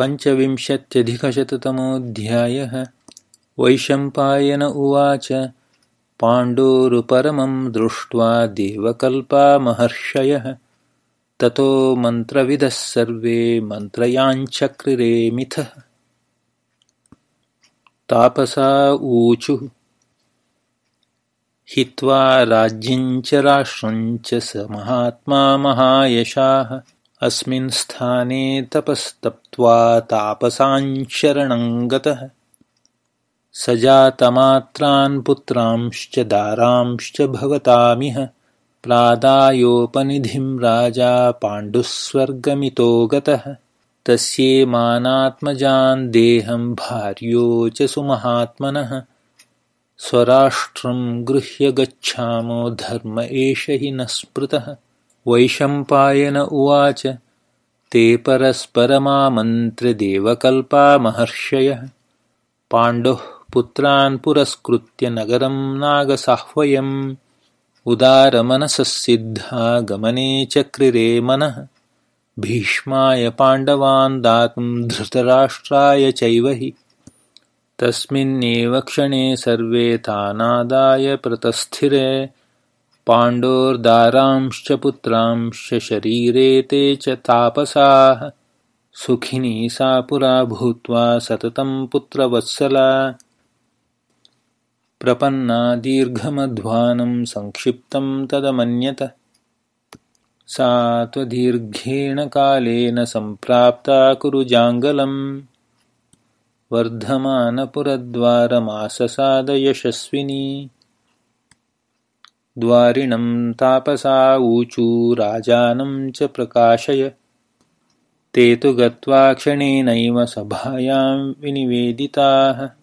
पञ्चविंशत्यधिकशततमोऽध्यायः। वैशम्पायन उवाच पाण्डोरुपरमं दृष्ट्वा देवकल्पामहर्षयः। ततो मन्त्रविदः सर्वे मन्त्रयाञ्चक्रिरे मिथः तापसा ऊचुः। हित्वा राज्यञ्च राष्ट्रञ्च स महात्मा महायशाः अस्मिन् स्थाने तपस्तप्त्वा तापसाञ्शरणं गतः। स जातमात्रान् पुत्रांश्च दारांश्च भवतामिह। प्रादायोपनिधिं राजा पाण्डुस्वर्गमितो गतः। तस्येमानात्मजान् देहं भार्यो च सुमहात्मनः। स्वराष्ट्रं गृह्य गच्छामो धर्म एष हि न स्मृतः वैशम्पायन उवाच ते परस्परमामन्त्र्यदेवकल्पामहर्षयः पाण्डुः पुत्रान् पुरस्कृत्य नगरं नागसाह्वयम् उदारमनससिद्धा गमने चक्रिरे मनः। भीष्माय पाण्डवान् दातुं धृतराष्ट्राय चैव हि। तस्मिन्नेव क्षणे सर्वे तानादाय प्रतस्थिरे पाण्डोर्दारांश्च पुत्रांश्च शरीरे ते च तापसाः। सुखिनी सा पुरा भूत्वा सततं पुत्रवत्सला। प्रपन्ना दीर्घमध्वानं संक्षिप्तं तदमन्यत। सा त्वदीर्घेण कालेन सम्प्राप्ता कुरुजाङ्गलम्। वर्धमानपुरद्वारमाससादयशस्विनी द्वारिणं तापसा ऊचू राजानं च प्रकाशय। ते तु गत्वा क्षणेनैव सभायां विनिवेदिताः